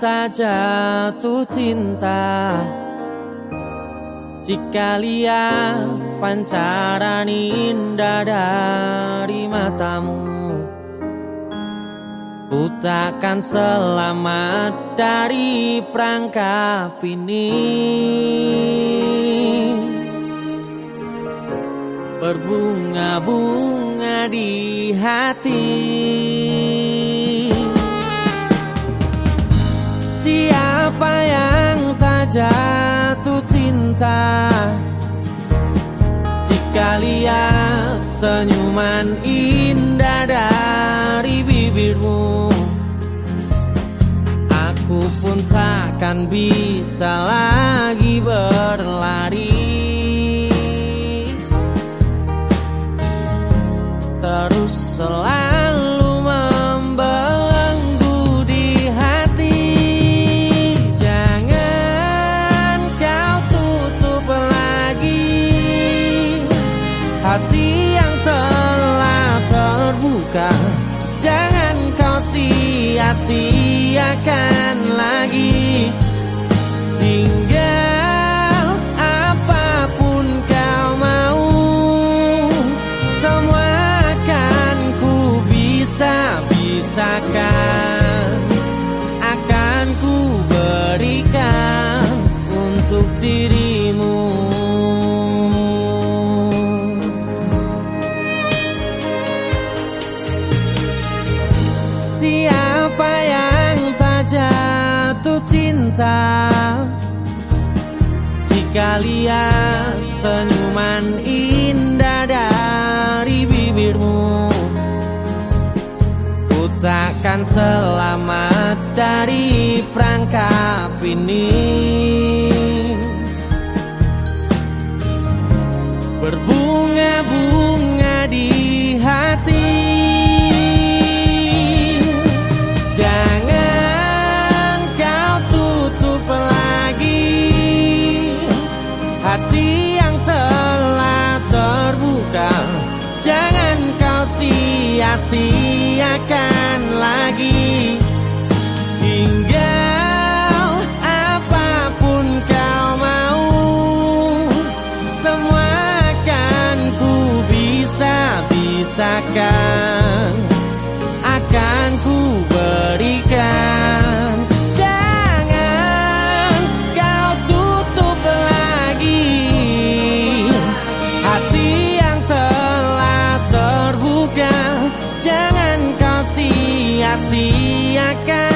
tak jatuh cinta? Jika lihat pancaran indah dari matamu Ku takkan selamat dari perangkap ini. Berbunga-bunga di hati Siapa yang tak jatuh cinta? Jika lihat senyuman indah dari bibirmu Aku pun takkan bisa lagi berlari. Terus selalu Hati yang telah terbuka Jangan kau sia-siakan jatuh cinta. Jika lihat senyuman indah dari bibirmu Ku takkan selamat dari perangkap ini Kau sia-siakan lagi. Tinggal apa pun kau mau Semua akan ku bisa-bisakan. Akan telah terbuka Jangan kau sia-siakan